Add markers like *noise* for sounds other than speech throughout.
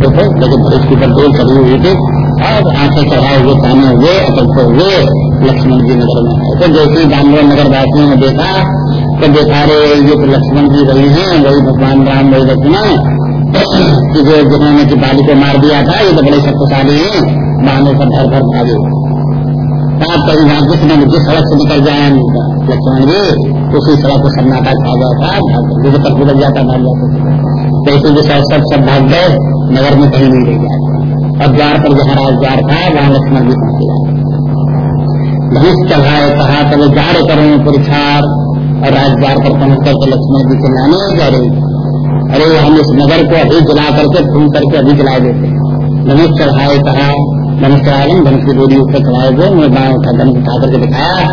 देखो लेकिन उसके ऊपर डोल चढ़ी हुई थी। और आँखें चढ़ाए हुए पाने हुए अटलते हुए, लक्ष्मण जी नगर में आए। तो जैसे बांधव नगर वासियों ने देखा तो देखा रे ये तो लक्ष्मण जी रही हैं, वही भगवान राम वही लक्ष्मण, कि जो जिन्होंने की बाली को मार दिया था, ये तो बड़े शक्तिशाली है बांधे पर घर घर भागे। आप कहीं वहाँ जिस न जिस सड़क से निकल जाए लक्ष्मण जी, उसी सड़क को सन्नाटा खा गया था जो तक गुजर जाता, भाग जाता इसी विषय सब सब भाग गए, नगर में कहीं नहीं रह गया। और द्वार पर जहाँ राजद्वार था, वहाँ लक्ष्मण जी पहुँच गया चढ़ाए, कहा तब जार करो पुरुषार और राजद्वार पर पहुँच करके लक्ष्मण जी के लाने जा रही। अरे, हम इस नगर को अभी जला करके फूल करके अभी जला देते धनुष चढ़ाए, कहा धनुष चढ़ाए धनुष की डोरी ऊपर चढ़ाए गए मैं बाएँ उठा धनुष उठा करके दिखाया।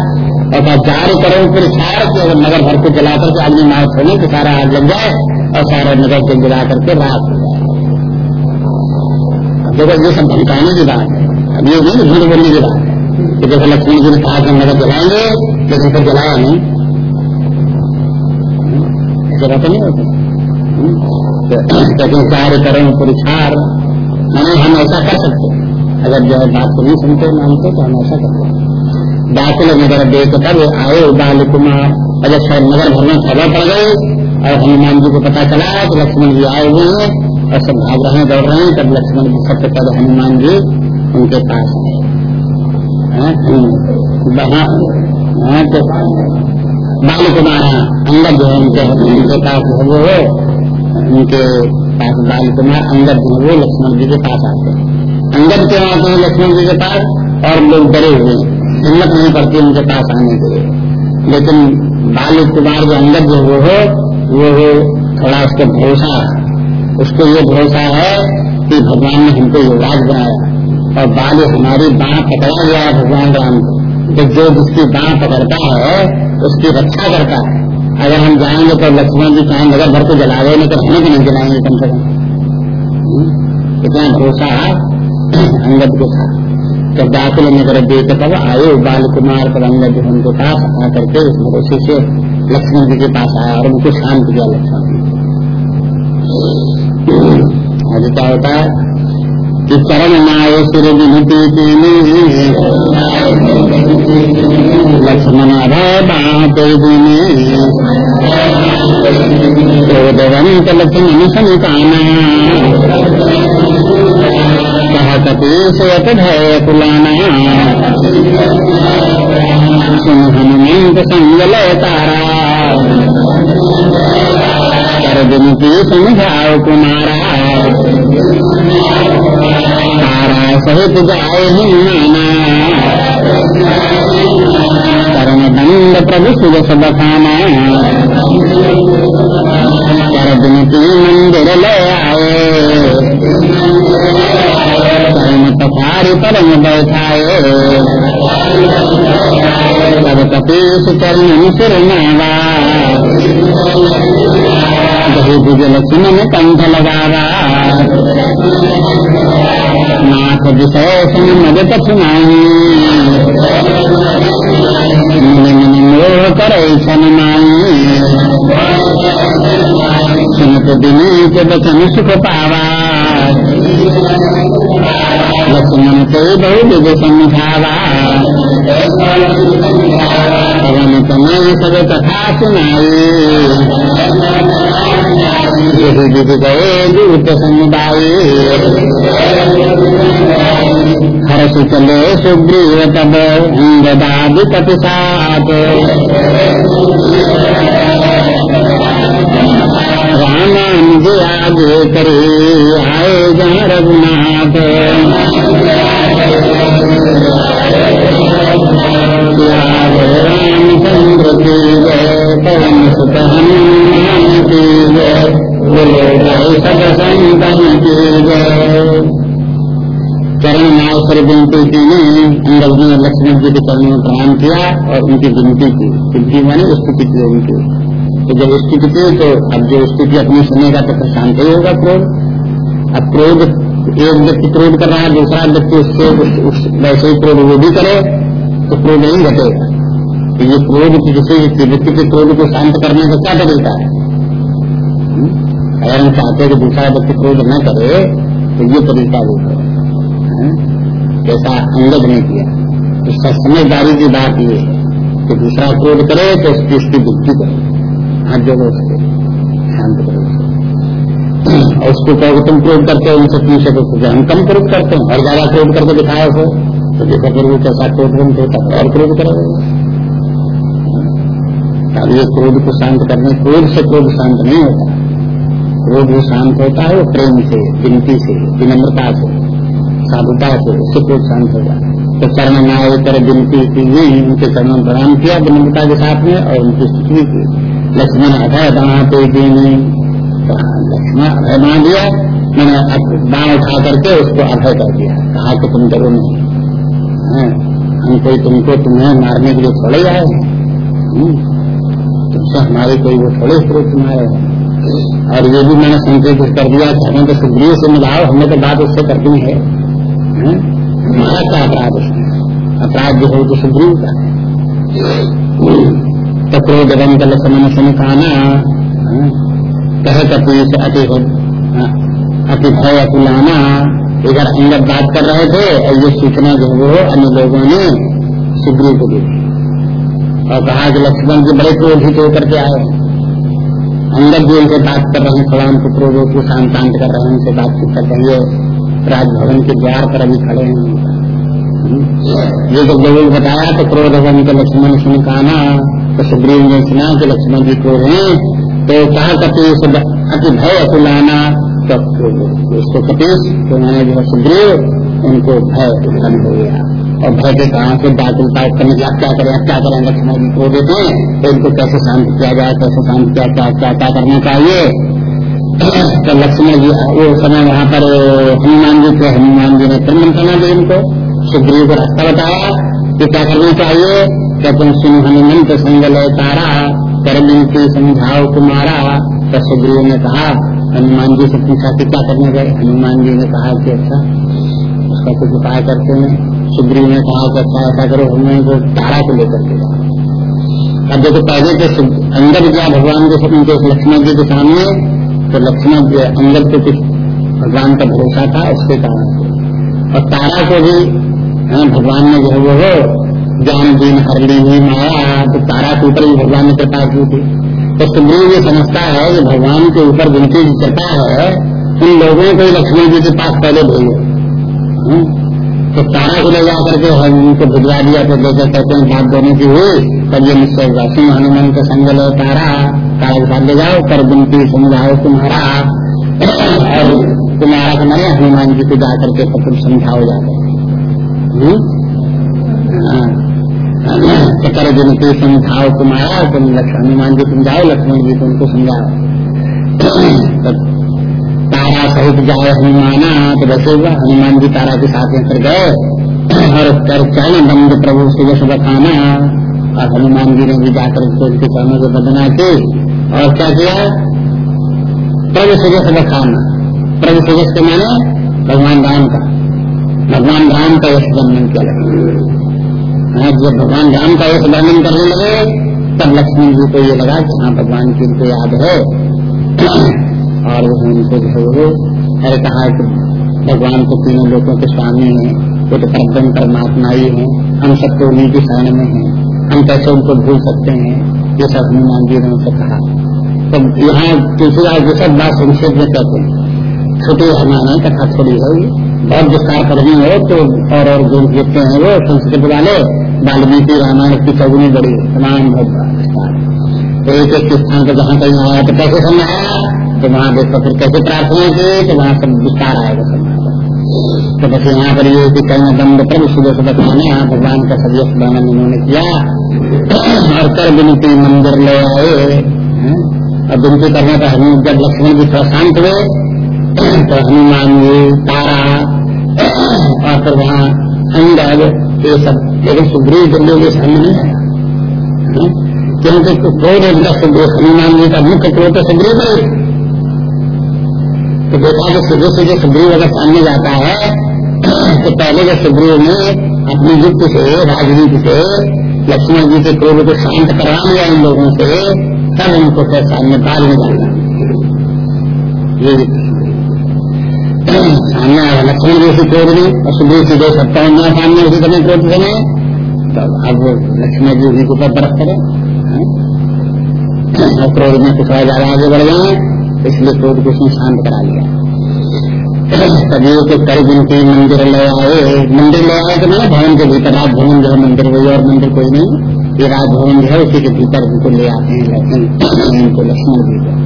और कहा चार करो फिर के अगर नगर भर को जला करके आदमी मार छोड़े तो सारा आग लग जाए और सारा नगर को जला करके रात हो जाए देखो, ये सब धमकाने की बात है। अब ये नहीं भूल बोलने की बात है कि जैसे लक्ष्मण जी ने कहा कि नगर जलाएँगे लेकिन फिर जलाया नहीं। लेकिन कार्य करें पुरुषार मैंने, हम ऐसा कर सकते अगर जो है, बात को नहीं सुनते मानते तो हम ऐसा करते दाखिल नगर देख तब आए बाल कुमार जब नगर भर में खबर पड़ गई और हनुमान जी को पता चला तो लक्ष्मण जी आए हुए हैं और सब भाग रहे हैं, दौड़ रहे हैं, तब लक्ष्मण जी सबसे पहले हनुमान जी उनके पास आए। तो बाल कुमार अंदर जो है उनके उनके पास वो उनके पास बाल कुमार अंगद जो वो लक्ष्मण जी के पास आते हैं। अंगद क्यों आते हैं लक्ष्मण जी के पास और लोग डरे हुए हिम्मत नहीं पड़ती उनके पास आने के लिए। लेकिन बाल कुमार जो अंगद जो वो हो हो थोड़ा उसको भरोसा उसको ये भरोसा है कि भगवान ने हमको युवराज बनाया और बाल हमारी बाह पकड़ा गया है भगवान राम को। तो जो जिसकी बाह पकड़ता है, उसकी रक्षा करता है। अगर हम जाएँगे तो लक्ष्मण जी चाहे नगर भर को जलावे नहीं तो हमें भी नहीं जलाएँगे कम से कम। इतना भरोसा अंगद के साथ। जब दाखिल नगर देख तब आयो बाल कुमार पर अंगद उनके पास आकर के उस भरोसे से लक्ष्मण जी के पास आया और उनको शांत किया, लक्ष्मण क्या होता है? कि चरण माए सिर लक्ष्मण बात दिने लक्ष्मण कपी सोत भय कुलाना। सुन हनुमंत तारा। विनती समझाओ कुमारा। तारा सहित जाए हिमाना करण दंड प्रभु सुरस बखाना कर विनती मंदिर ले आए। परम पथारी परम बैठाए। सब कपीस चरण सिर नावा। भुजल सुन कंठ लगावा नाथ विषय सुन मद मन मोह करे सनमाई सुनत के बचन सुख पावा। लक्ष्मण को बहु समझावा पवन तनय सब कथा सुनाई दूत समुदाय हर्ष चले सुग्रीव तब अंगदादि कपिसात आगे करे आए जहाँ रघुनाथ रामचंद्र की जय पवन सुत हनुमान की जय बोलो संतन की जय चरण की ने लक्ष्मण जी के चरणों में प्रणाम किया और उनकी विनती की विनती माने स्तुति की उनकी तो जब स्थिति की तो अब जो स्थिति अपनी सुनेगा तो फिर शांत ही होगा क्रोध। अब क्रोध, एक व्यक्ति क्रोध कर रहा है, दूसरा व्यक्ति उससे वैसे ही क्रोध वो भी करे तो क्रोध नहीं घटेगा। तो ये क्रोध किसी व्यक्ति के क्रोध को शांत करने का क्या तरीका है? अगर हम चाहते हैं कि दूसरा व्यक्ति क्रोध न करे तो ये तरीका वो है। जैसा अंगद ने किया। उसका समझदारी की बात ये है कि दूसरा क्रोध करे तो उसकी उसकी बुद्धि करे हाथ जोड़ो उसको शांत करो और उसको कहो तुम क्रोध करते हो, उनसे पूछे तो हम कम क्रोध करते हैं। और ज़्यादा क्रोध करके दिखाए हो तो देखो फिर कैसा क्रोध बंद होता है और क्रोध करोगे अब ये क्रोध को शांत करने, क्रोध से क्रोध शांत नहीं होता। क्रोध वो शांत होता है, वो प्रेम से, विनती से, विनम्रता से, साधुता से, उससे क्रोध शांत हो जाता तो चरण न्याय कर विनती की उनके चरण प्रणाम किया, विनम्रता के साथ में और उनकी स्तुति की। लक्ष्मण अभय दाना पे देने लक्ष्मण अभय मान दिया, मैंने बाण उठा करके उसको अभय कर दिया। कहा कि तुम डरो नहीं हम कोई तुमको तुम्हें मारने के लिए थोड़े आए हैं। तुमसे हमारे कोई वो थोड़े स्रोत तुम्हारे और ये भी मैंने संकेत कर दिया कि हमें तो सुग्रीव से मिलाओ, हमने तो बात उससे कर दी है, हमारा क्या अपराध उसमें अपराध जो है तो सुग्रीव का तो क्रोध रंग लक्ष्मण सुन खाना कहे कपी से अति हो अति भय अकुलाना इधर अंदर बात कर रहे थे, और ये सूचना जो वो अन्य लोगों ने सुग्रीव को दी। और कहा कि लक्ष्मण जी बड़े क्रोधित होकर के आए। अंदर भी उनसे बात कर रहे हैं, सलाम पुत्रों को शांत शांत कर रहे हैं, उनसे बातचीत कर रहे राजभवन के द्वार पर अभी खड़े हैं ये जब लोगों बताया तो क्रोध भवन के लक्ष्मण सुन कहना तो सुग्रीव ने सुना कि लक्ष्मण जी क्रोध है तो कहा कपीस अति भय अतुलाना तो उसको कपीस तो मैंने जो सुग्रीव, उनको भय उत्पन्न हो गया। और भय के कहा से व्याकुलता उत्पन्न किया क्या करें? क्या करें? लक्ष्मण जी क्रोधित हैं तो इनको कैसे शांत किया जाए? कैसे शांत किया क्या क्या क्या करना चाहिए? *clears throat* तो लक्ष्मण जी, वो समय वहाँ पर, हनुमान जी थे, हनुमान जी ने फिर मंत्रणा दी इनको सुग्रीव को रास्ता बताया कि क्या करना चाहिए? क्या तुम सुन हनुमंत संगल तारा कर समझाओ तो सुग्रीव ने कहा हनुमान जी से पूछा कि क्या करना चाहिए हनुमान जी ने कहा कि अच्छा उसका कुछ उपाय करते हैं। सुग्रीव ने कहा कि अच्छा ऐसा करो हमें को तारा को लेकर के जाओ। अब देखो पहले के अंदर गया भगवान के उनके लक्ष्मण जी के सामने तो लक्ष्मण जो अंदर तो कुछ भगवान का भरोसा था उसके कारण। और तारा को भी हाँ, भगवान ने जो है वो ज्ञान दीन हर ली हुई माया तो तारा के ऊपर भी भगवान ने कृपा की थी। तो सुग्रीव ये समझता है कि भगवान के ऊपर जिनकी कृपा है उन लोगों को लक्ष्मण जी के पास पहले भेजो। हाँ, तो तारा को ले जा करके उनको भिजवा दिया तो लेकर कहते हैं बात दोनों की हुई तब ये निश्चय सिंह हनुमान के संग लो तारा काल साथ ले जाओ कर बिनती समझाओ तुम्हारा। और तुम्हारा तो मैंने हनुमान जी को जाकर के सब समझाओ जाकर। हम्म? हाँ। कर बिनती समझाओ तुम्हारा तुम हनुमान जी समझाओ लक्ष्मण जी को उनको समझाओ तारा सहित जाए हनुमाना तो वैसे हुआ, हनुमान जी तारा के साथ में फिर गए। और कर चल बंद प्रभु सुबह सुबह खाना और हनुमान जी ने भी जाकर उनके चरणों को बदना की। और क्या किया? प्रभु सुजस बखाना। प्रभु सुजस के माने भगवान राम का। भगवान राम का यश वर्णन किया। जब भगवान राम का यश वर्णन करने लगे, तब लक्ष्मण जी को ये लगा कि हाँ भगवान की उनको याद है। और वो उनको जो है अरे कहा कि भगवान तो तीनों लोगों के स्वामी हैं, वो तो परम परमात्मा ही है हम सबको उन्हीं की शरण में है, हम कैसे उनको भूल सकते हैं? ये सब हनुमान जी ने उनसे कहा। तो यहाँ तुलसीदास जी सब बात संक्षेप में कहते हैं। छोटी हमारा कथा थोड़ी है, बहुत विस्तार करनी हो तो और और जो लिखते हैं वो संस्कृत वाले। वाल्मीकि रामायण की चौगुनी बड़ी तमाम तो एक एक स्थान पर जहाँ कहीं आया तो कैसे समझ? आया तो वहाँ देखो फिर कैसे प्रार्थना की तो वहाँ सब विस्तार आएगा तो बस यहाँ पर ये कि कहीं दंड पर सुबह सुबह खाने, यहाँ भगवान का सभी वर्णन उन्होंने किया। और कर विनती मंदिर ले आए। और विनती करने पर हनुमान जब लक्ष्मण जी थोड़ा शांत हुए। तो हनुमान जी, तारा, और फिर वहाँ अंदर ये सब, लेकिन सुग्रीव दिल्ली के सामने नहीं आया क्योंकि क्रोध हनुमान जी का मुख्य क्रोध तो सुग्रीव है। तो देखा कि सीधे सीधे सुग्रीव अगर सामने जाता है तो पहले के सुग्रीव ने अपनी युक्ति से राजनीति से, लक्ष्मण जी के क्रोध को शांत करवा लिया इन लोगों से, तब उनको फिर सामने बाद में जाना। ये सामने आया लक्ष्मण जैसी क्रोध नहीं और सुबह सीधे सत्ता होना सामने उसी समय क्रोध समय तो अब लक्ष्मण जी उन्हीं के ऊपर बरस करे और क्रोध में कुछ ज़्यादा आगे बढ़ गए इसलिए क्रोध को उसने शांत करा लिया तभी तो दिन के मंदिर ले आए मंदिर ले आए तो मैंने भवन के भीतर राजभवन जो है मंदिर वही और मंदिर कोई नहीं ये राजभवन जो है उसी के भीतर उनको ले आते हैं लक्ष्मण जी को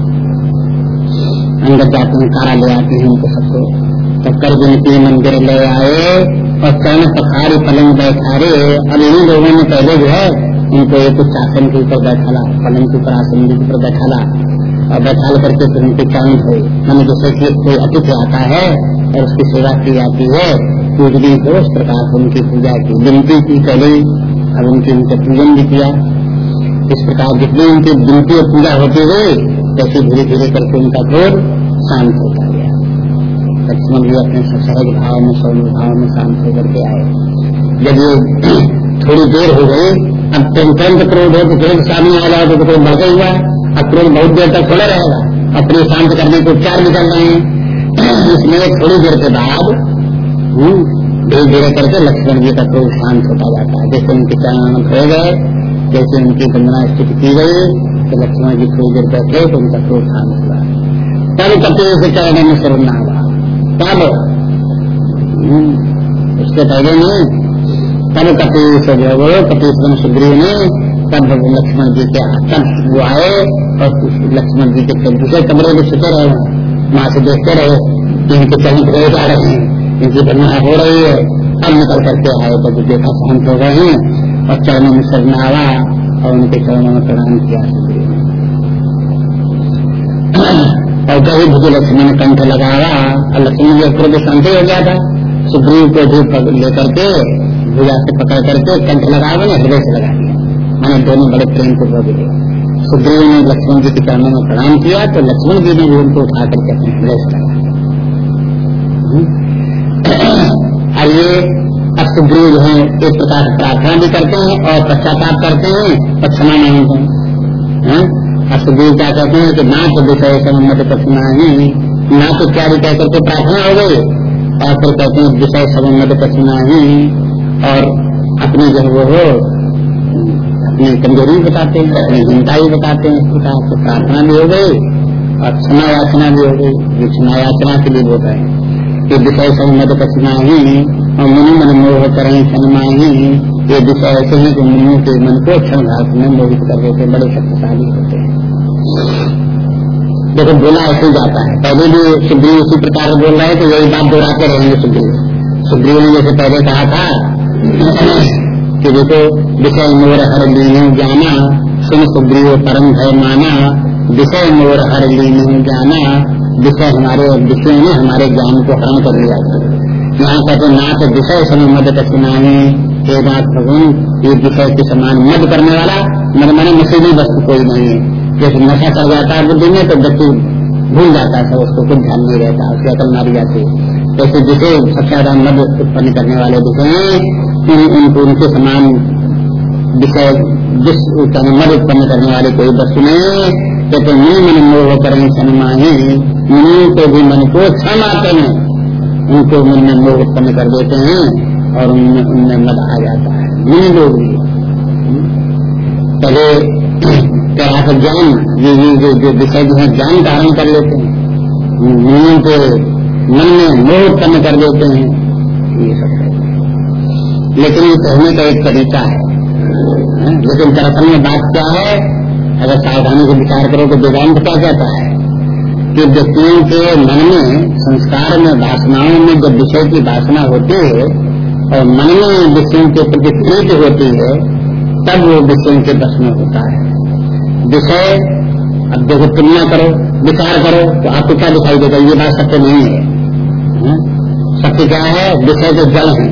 अंदर जाते हैं कारा ले आते हैं उनको सबको तब कर जिनकी मंदिर ले आए और चरण पखारी पलंग बैठारे। अब इन्हीं लोगों ने पहले जो है, उनको एक आसन के ऊपर बैठाला, पलंग के ऊपर आसन के ऊपर बैठाला और बैठाल करके फिर उनके चरण थे मैंने जैसे कि कोई अतिथि आता है और उसकी सेवा की जाती है। पूजनी को उस प्रकार से उनकी पूजा की। विनती की पहले अब उनके उनका पूजन भी किया। इस प्रकार जितनी उनकी विनती और पूजा होती गई जैसे धीरे धीरे करके उनका क्रोध शांत होता गया। लक्ष्मण जी अपने सहज भाव में, सौम्य भाव में शांत होकर के आए। जब ये *clears throat* थोड़ी देर हो गई, अब तुरंत क्रोध हो तो तुरंत सामने आ जाए तो कोई बढ़ हुआ अब क्रोध बहुत देर तक थोड़ा रहेगा। अपने शांत करने के उपचार निकल रहे हैं। *clears throat* इसमें थोड़ी देर के बाद धीरे धीरे करके लक्ष्मण जी का क्रोध शांत होता जाता है। जैसे उनके चरण हो गए, जैसे उनकी वंदना स्थिति की गई तो लक्ष्मण जी थोड़ी देर बैठे तो उनका शांत हुआ तब कपि से चरण में सुरना हुआ तब उसके पहले नहीं तब कपि से जो वो कपीश्वर सुग्रीव ने तब लक्ष्मण जी के तब वो आए और लक्ष्मण जी के दूसरे कमरे में छुटे रहे वहाँ से देखते रहे कि इनके चरण खड़े जा रहे हैं इनकी बनना हो रही है अब निकल करके आए तो देखा शांत हो गए हैं और चरणों में सरनावा और उनके चरणों में प्रणाम किया। और कभी भुज ने कंठ लगाया और लक्ष्मी जी क्रोध शांति हो गया था। सुग्रीव को भी लेकर के, भुजा से पकड़ करके कंठ लगा मैंने हृदय से लगा दिया। मैंने दोनों बड़े प्रेम को बोल दिया। सुग्रीव ने लक्ष्मण जी के चरणों में प्रणाम किया तो लक्ष्मण जी ने भी उनको उठा करके अपने हृदय से लगाया। *clears throat* और ये अब सुग्रीव जो है, एक प्रकार से प्रार्थना भी करते हैं और पश्चाताप करते हैं, और मांगते हैं। सुग्रीव क्या कहते हैं कि ना तो विषय समत पसना ही, ना तो क्या कह करके प्रार्थना हो गई। और फिर कहते हैं, विषय समत पसना ही। और अपने जो वो हो, अपनी कमज़ोरी बताते हैं, अपनी हिंसा भी बताते हैं इस प्रकार से प्रार्थना भी हो गई, और क्षमा याचना भी हो गई। जो क्षमा याचना के लिए बोल रहे हैं कि विषय पसना ही, और मुनि मन मोह करें क्षणमाही ये विषय ऐसे हैं कि मुनियों के मन को क्षण घात में मोहित कर देते बड़े शक्तिशाली होते हैं। देखो बोला ऐसे ही जाता है। पहले भी सुग्रीव उसी प्रकार बोल रहे हैं तो यही बात दोहराते रहेंगे सुग्रीव। सुग्रीव ने जैसे पहले कहा था कि देखो, विषय मोर हर लीन जाना, सुन सुग्रीव परम भय माना। विषय मोर हर लीन जाना, विषय हमारे विषय ने हमारे ज्ञान को हरण कर लिया यहाँ कहते ना तो विषय समय मद कठिनाई हे नाथ भगवान, ये विषय के समान मद करने वाला मन मन नशीली वस्तु कोई नहीं। है जैसे नशा कर जाता है बुद्धि में तो व्यक्ति भूल जाता है उसको कुछ ध्यान नहीं रहता, उसकी अकल मारी जाती। है जैसे जिसे सबसे ज़्यादा मद उत्पन्न करने वाले विषय हैं उनको, उनके समान विषय, जिस मद उत्पन्न करने वाले कोई वस्तु नहीं कहते मुनि मन मोह करें सनमाही, मुनि को भी मन को क्षम आते हैं उनको मन में मोह उत्पन्न कर देते हैं, और उनमें उनमें मद आ जाता है। मुनि लोग भी। पहले तरह का ज्ञान, ये जो विषय जो है, ज्ञान धारण कर लेते हैं। मुनियों के मन में मोह उत्पन्न कर देते हैं। ये सब लेकिन ये कहने का एक तरीका है। लेकिन दरअसल में बात क्या है? अगर सावधानी से विचार करो तो वेदांत क्या कहता है? कि व्यक्तियों के मन में, संस्कार में, वासनाओं में जब विषय की वासना होती है, और मन में विषयों के प्रति प्रीति होती है, तब वो विषयों के बस में होता है। विषय अब देखो तुलना करो विचार करो तो आपको क्या दिखाई देगा? ये बात सत्य नहीं है। सत्य क्या है? विषय जो जल है।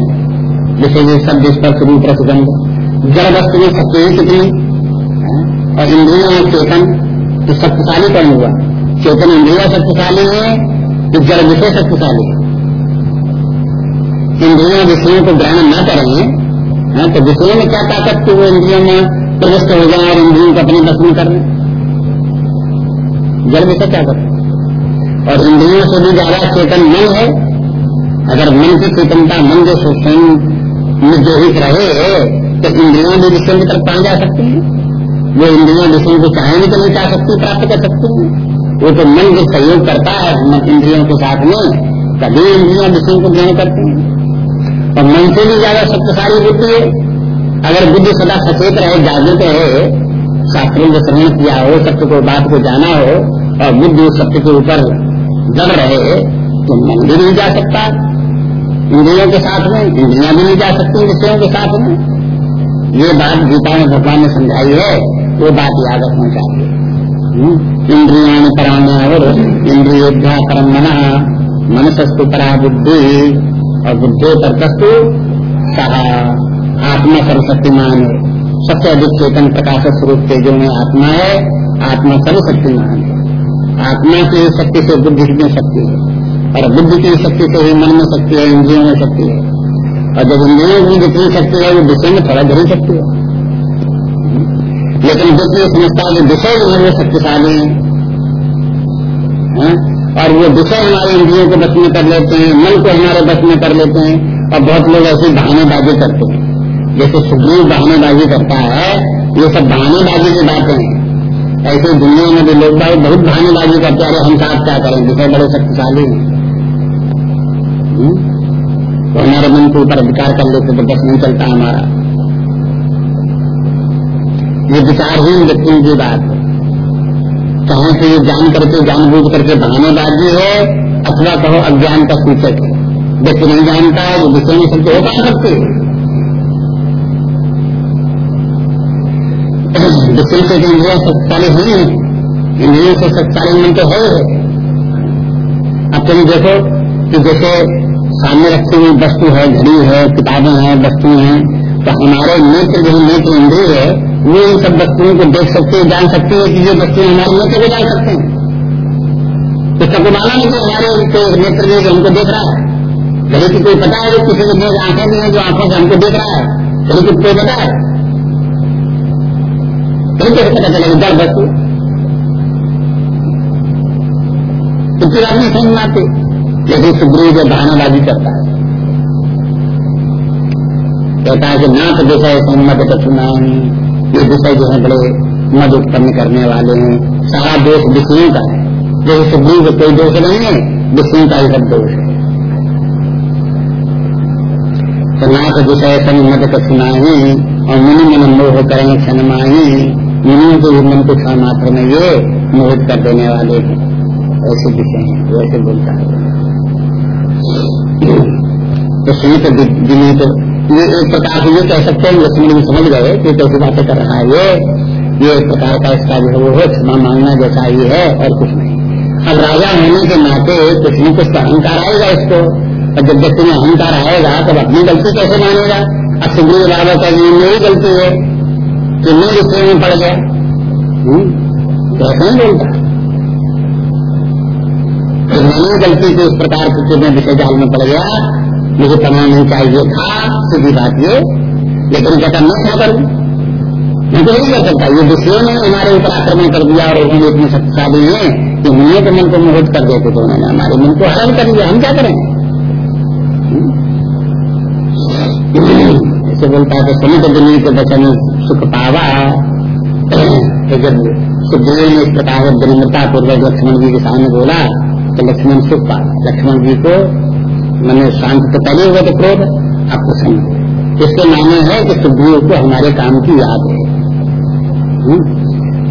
विषय ये सब स्पर्श रूप रसगंध जल वस्तु में सत्य ही कितनी? और इंद्रिया और चेतन तो शक्तिशाली कौन हुआ? चेतन इंद्रिया शक्तिशाली है कि जड़ विषय शक्तिशाली है। इंद्रिया विषयों को ग्रहण न करें हाँ, तो विषयों में क्या ताकत थी वो इंद्रियों में? प्रविष्ट हो जाए और इंद्रियों को अपने बस में कर लें जड़ विषय क्या करते और इंद्रियों से भी ज़्यादा चेतन मन है। अगर मन की चेतनता मन जो स्वयं में जो ही रहे तो इंद्रियों भी विषय की तरफ़ कहा जा सकती है? वो इंद्रियों विषय को चाहे भी तो नहीं चाह सकती, प्राप्त कर सकती है। वो तो मन जो सहयोग करता है, मन इंद्रियों के साथ में, तभी इंद्रियों विषय को ग्रहण करते हैं। और मन से भी ज़्यादा शक्तिशाली होती है। अगर बुद्धि सदा सचेत रहे, जागृत रहे, शास्त्रों को श्रवण किया हो, सत्य को, बात को जाना हो, और बुद्धि सत्य के ऊपर जड़ रहे तो मन भी नहीं जा सकता। इंद्रियों के साथ में, इंद्रिया भी नहीं जा सकती, विषयों के साथ में। ये बात गीता में भगवान ने समझाई है, वो बात याद रखना चाहिए। हम्म? इंद्रिया पराण्य और इंद्रियोध्या परम मना मनसस्तु परा बुद्धि और बुद्धि पर तस्तु सहा। आत्मा सर्वशक्तिमान है। सबसे अधिक चेतन प्रकाश स्वरूप तेजो में आत्मा है, आत्मा सर्वशक्तिमान है। आत्मा की शक्ति से बुद्धि में शक्ति है। और बुद्धि की शक्ति से ही मन में शक्ति है, इंद्रियों में शक्ति है। और जब इंद्रियों की जितनी शक्ति है, वो विषय में थोड़ा धरी शक्ति है। लेकिन व्यक्ति समझता है विषय जो है, वो शक्तिशाली है। हाँ? और वो विषय हमारे इंद्रियों को बस में कर लेते हैं, मन को हमारे बस में कर लेते हैं। और बहुत लोग ऐसी बहानेबाजी करते हैं। जैसे सुग्रीव बहानेबाजी करता है, ये सब बहानेबाजी की बातें हैं। ऐसे दुनिया में भी लोग बहुत बहानेबाजी करते हैं, अरे हम साथ क्या करें विषय बड़े शक्तिशाली हैं। तो हमारे मन के ऊपर अधिकार कर लेते तो बस नहीं चलता हमारा। ये विचारहीन व्यक्तियों की बात है। कहीं से ये जान करके, जानबूझ करके बहानेबाजी है, अथवा कहो अज्ञान का सूचक है। व्यक्ति नहीं जानता है वो विषय में सबसे हो पा सकते विषय से इंद्रिया शक्तिशाली हुई है, इंद्रियों से शक्तिशाली मन तो है। अब तुम देखो कि जैसे सामने रखी हुई वस्तु है, घड़ी है, किताबें हैं वस्तु हैं तो हमारे नेत्र, जो नेत्र इंद्रिय है, वो इन सब वस्तुओं को देख सकते हैं, जान सकते हैं कि ये वस्तु हमारे नेत्र को जान सकते हैं। तो सबको माना नहीं कि हमारे तो नेत्र जो हमको देख रहा है। घड़ी की कोई पता है किसी को आँखें भी है जो आँखों से हमको देख रहा है घड़ी की कोई पता है। कैसे पता चलेगा डर वस्तु तो फिर आदमी समझ आते सुग्रीव जो बहानाबाजी करता है। कहता है कि नाथ विषय सम्मत कछुनानी ये विषय जो है बड़े मद उत्पन्न करने वाले हैं। सारा दोष विषयों का है। जैसे सुग्रीव का कोई दोष नहीं है विष्णु का ही सब दोष है। तो नाथ विषय सम्मत कछुनाही और मुनि मन मोह करें क्षणमाही मुनियों के मन को क्षण मात्र में ये मोहित कर देने वाले हैं। ऐसे विषय हैं वैसे बोलता है। तो सुनी तो सुनित विनीत ये एक प्रकार से ये कह सकते हैं लक्ष्मण भी समझ गए कि कैसी बातें कर रहा है ये। ये एक प्रकार का इसका जो है वो है, क्षमा मांगना जैसा ही है और कुछ नहीं। अब राजा होने के नाते कुछ न कुछ अहंकार आएगा इसको। और जब व्यक्ति में अहंकार आएगा, तब अपनी गलती कैसे मानेगा? अब सुग्रीव राजा का मेरी गलती है। कि मैं विषय में पड़ गया हम्म? तो ऐसा नहीं बोलता तो मैंने गलती से इस प्रकार की मैं विषय जाल में पड़ गया मुझे करना नहीं चाहिए था सीधी बात ये लेकिन कहता मैं क्या करूँ? मैं तो नहीं कर सकता। ये विषयों ने हमारे ऊपर आक्रमण कर दिया और उन्होंने इतने शक्तिशाली है कि मुनियों के मन को मोहित कर देते तो उन्होंने हमारे मन को हरण कर दिया। हम क्या करें? *clears throat* ऐसे बोलता है समुद्र दुनिया के वचन सुख पावा सुखदेव ने इस प्रकार विनम्रता पूर्वक लक्ष्मण जी के सामने बोला तो लक्ष्मण सुख पा लक्ष्मण जी को मैंने शांत तो पहले हुआ तो क्रोध, अब प्रसन्न इसके माने है कि सुग्रीव को हमारे काम की याद है। हम्म?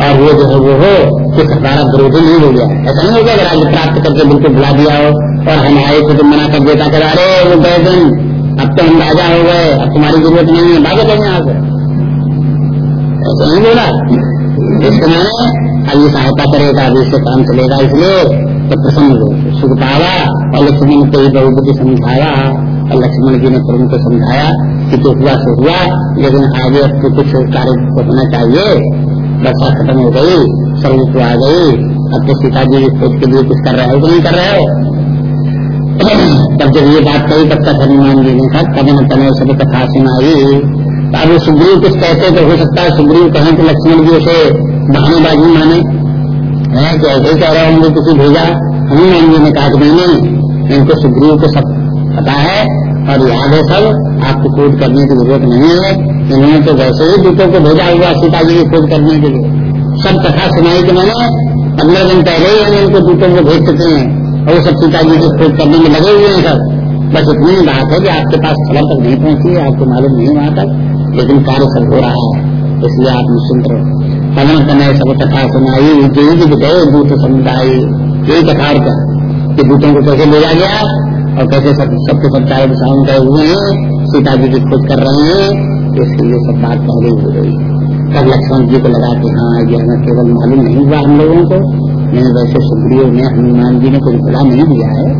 और वो जो है वो हो, कि हमारा विरोधी नहीं हो गया ऐसा नहीं हो गया राज्य प्राप्त करके बिल्कुल बुला दिया हो और हम आए थे तो मना कर देता कर अरे, वो गए अब तो हम राजा हो गए, अब तुम्हारी ज़रूरत नहीं है। भागे जाएँगे यहाँ ऐसा नहीं बोला। इसके माने अब ये सहायता करेगा अभी इससे काम चलेगा, इसलिए तो प्रसन्न सुख पाया और लक्ष्मण को ही बहुपति समझाया और लक्ष्मण जी ने प्रभु को समझाया कि तो हुआ, सो हुआ। लेकिन आगे अब तो कुछ कार्य होना चाहिए। वर्षा खत्म हो गई सर्व तो आ गई। अब तो सीता जी खोज के लिए कुछ कर रहे हो तो नहीं कर रहे हो? तब जब ये बात कही, तब तक हनुमान जी ने कहा कभी न तने सब कथा सुनाई। अब सुग्रीव कुछ कहते तो हो सकता है सुग्रीव कहें कि लक्ष्मण जी उसे बहानेबाजी माने। है, कि ऐसे कह रहे होंगे, किसी भेजा हनुमान जी ने कहा कि नहीं इनको सुग्रीव को सब पता है और याद है सब। आपको खोज करने की ज़रूरत नहीं है। इन्होंने तो वैसे ही दूतों को भेजा हुआ सीता जी की खोज करने के लिए। सब कथा सुनाई कि मैंने, पंद्रह दिन पहले ही हम इनको दूतों को भेज चुके हैं। और वो सब सीता जी की खोज करने में लगे हुए हैं सब। बस इतनी बात है कि आपके पास खबर तक नहीं पहुँची आपको मालूम नहीं वहाँ तक। लेकिन कार्य सब हो रहा है। इसलिए आप निश्चिंत रहो समय समय, सब कथा सुनाई गए दूत समुदाय, यही कथा क्या? कि दूतों को कैसे भेजा गया और कैसे सब, सबके सब चारों दिशाओं गए हुए हैं, सीता जी की खोज कर रहे हैं इसके लिए सब बात पहले हो गई। तब लक्ष्मण जी को लगा कि हाँ ये हमें केवल मालूम नहीं हुआ हम लोगों को। नहीं वैसे सुग्रीव ने हनुमान जी ने कुछ बड़ा नहीं दिया है।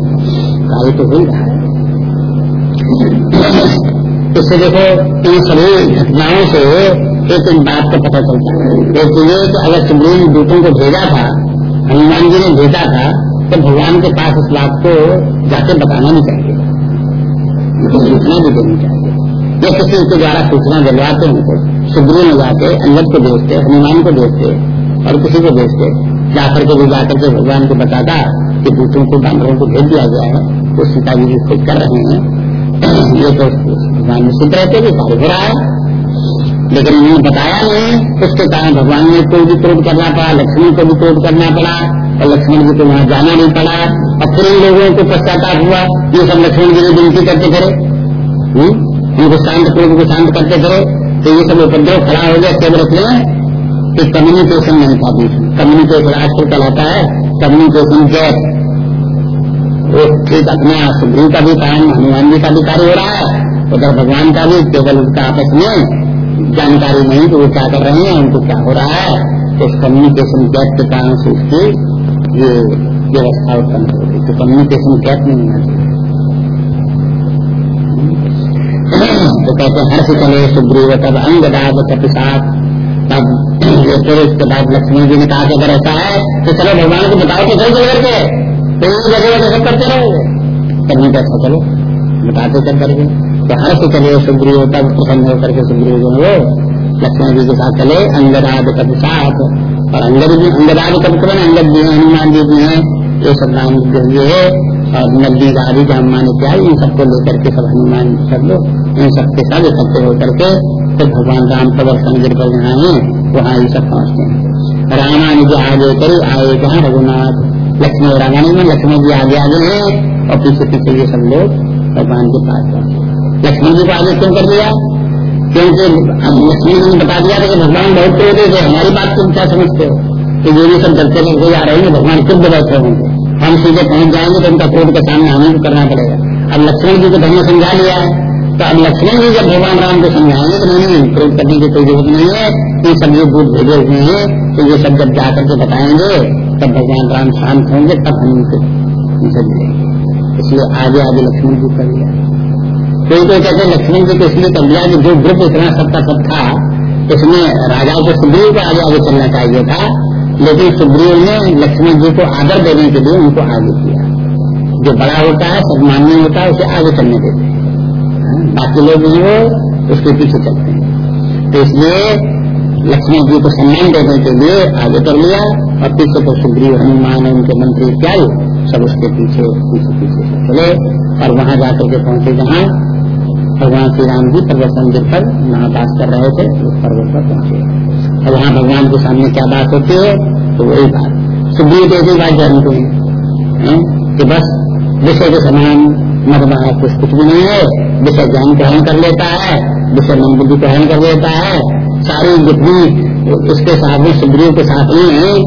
कार्य तो हो ही रहा है। इससे देखो, इन सभी घटनाओं से एक इन बात का पता चलता है। एक तो ये कि अगर सुग्रीव दूतों को भेजा था, हनुमान जी ने भेजा था तो भगवान के पास इस बात को जाके बताना नहीं चाहिए। सूचना भी देनी चाहिए। या किसी के द्वारा सूचना दिलवाते उनको सुग्रीव में जाके अंगद को भेजते, हनुमान को भेजते और किसी को भेजते। जाकर के भी जाकर के भगवान को बताता कि दूतों को बानरों को भेज दिया गया है वो सीता जी खोज कर रहे हैं। *clears throat* ये तो भगवान निश्चित रहते कार्य हो रहा है। लेकिन उन्होंने बताया नहीं, उसके कारण भगवान ने को भी क्रोध करना पड़ा, लक्ष्मण को भी क्रोध करना पड़ा, और लक्ष्मण जी को वहाँ जाना नहीं पड़ा, और फिर लोगों को पश्चाताप हुआ, ये सब लक्ष्मण जी ने विनती करते करे हम्म? उनको शांत क्रोध को शांत करते करे तो ये सब उपद्रव खड़ा हो गया, केवल इसमें कि कम्युनिकेशन नहीं था बीच कम्युनिकेशन आजकल कहलाता है, कम्युनिकेशन गैप वो ठीक अपना सुग्रीव का भी काम, हनुमान जी का भी कार्य हो रहा है। उधर भगवान का भी केवल उसका आपस में जानकारी नहीं कि वो क्या कर रहे हैं? उनको क्या हो रहा है? तो कम्युनिकेशन गैप के कारण से उसकी ये व्यवस्था उत्पन्न हो रही तो कम्युनिकेशन गैप नहीं होना चाहिए। तो कहते हर्ष चले सुग्रीव तब अंग दाद कपिसात तब फिर उसके बाद लक्ष्मण जी ने कहा कि अगर ऐसा है तो चलो भगवान को बताओ तो चल करके। तो जगह जगह करते रहोगे करने कैसा चलो। बताते चल करके। तो हर से चले सुग्रीव तब प्रसन्न होकर के सुग्रीव जो वो लक्ष्मण जी के साथ चले अंगदाद कब साथ और अंगद जी अंगदाद कब करें अंगद भी है हनुमान जी भी है ये सब नाम जो है और नदी आदि हनुमान इत्यादि इन सबको लेकर के सब हनुमान सब लोग इन सबके साथ इकट्ठे होकर के फिर भगवान राम प्रदर्शन गिर जहाँ है वहाँ ये सब पहुँचते हैं रामानी जो आगे करी आए जहाँ रघुनाथ लक्ष्मण रामायण में लक्ष्मण जी आगे आगे हैं और पीछे पीछे ये सब लोग भगवान के पास लक्ष्मण जी को आगे क्यों कर दिया? क्योंकि लक्ष्मण जी ने बता दिया था कि भगवान बहुत क्रोध थे हमारी बात को क्या समझते हो? कि जो भी सब डरते करके जा रहे हैं भगवान खुद बैठे होंगे हम सीधे पहुँच जाएँगे तो उनका क्रोध का सामना हमें भी करना पड़ेगा। अब लक्ष्मण जी को धर्म समझा लिया है। तो अब लक्ष्मण जी जब भगवान राम को समझाएँगे तो नहीं क्रोध करने की कोई ज़रूरत नहीं है, ये सब जो दूध भेजे हुए हैं तो ये सब जब जाकर के बताएँगे, तब भगवान राम शांत होंगे, तब हम उनसे इसलिए आगे आगे लक्ष्मण जी कर लिया कोई कोई कहते लक्ष्मण जी को इसलिए कर लिया कि जो ग्रुप इतना सबका सब था, इसमें राजा को सुग्रीव को आगे आगे चलना चाहिए था, लेकिन सुग्रीव ने लक्ष्मण जी को आदर देने के लिए उनको आगे किया। जो बड़ा होता है सम्मान्य होता है, उसे आगे चलने देते हैं। बाकी लोग जो वो उसके पीछे चलते हैं। तो इसलिए लक्ष्मण जी को सम्मान देने के लिए आगे कर लिया, और पीछे तो सुग्रीव, हनुमान, उनके मंत्री इत्यादि, सब उसके पीछे पीछे पीछे चले, और वहाँ जाकर के पहुँचे जहाँ भगवान श्री राम जी पर्वत मंदिर पर महापास कर रहे थे, उस पर्वत पर पहुँचे। और वहाँ भगवान के सामने क्या बात होती है तो वही बात। तो ऐसी बात जानते हैं कि बस विषय के समान मत कुछ कुछ भी नहीं है। विषय ज्ञान ग्रहण कर लेता है, विषय मन बुद्धि ग्रहण कर लेता है। सारी जितनी उसके साथ में सुग्रीव के साथ में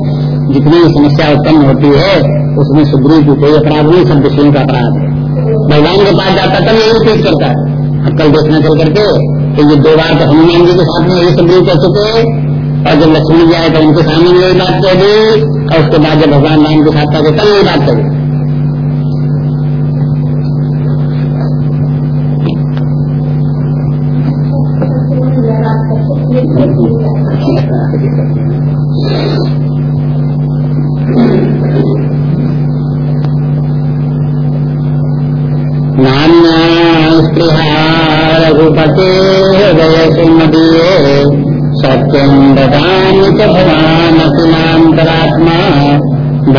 जितनी समस्या उत्पन्न होती है, उसमें सुग्रीव की कोई अपराध नहीं, सब विषयों का अपराध है। भगवान के पास जाता तब यही चीज़ करता है। अब कल देखना चल करके तो ये दो बार तो हनुमान जी के में यही सुग्रीव कर चुके और जब लक्ष्मी जी आए तो उनके सामने ये बात कह दी, और उसके बाद जब भगवान राम के साथ कल ये बात कर रघुपते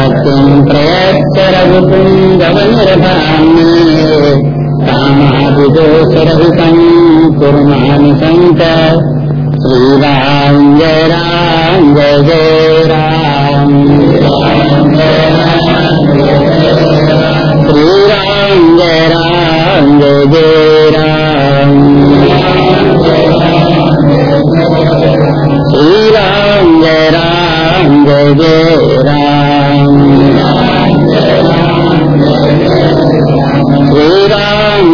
भक्तिं प्रयत्य रघुपुङ्गवनिर्भाम्ये कामादिदोषरहितं कुर्माणि सन्त श्रीराम जय राम। जय जय राम। श्रीराम जय राम। जय जय राम। श्रीराम जय राम। जय जय राम।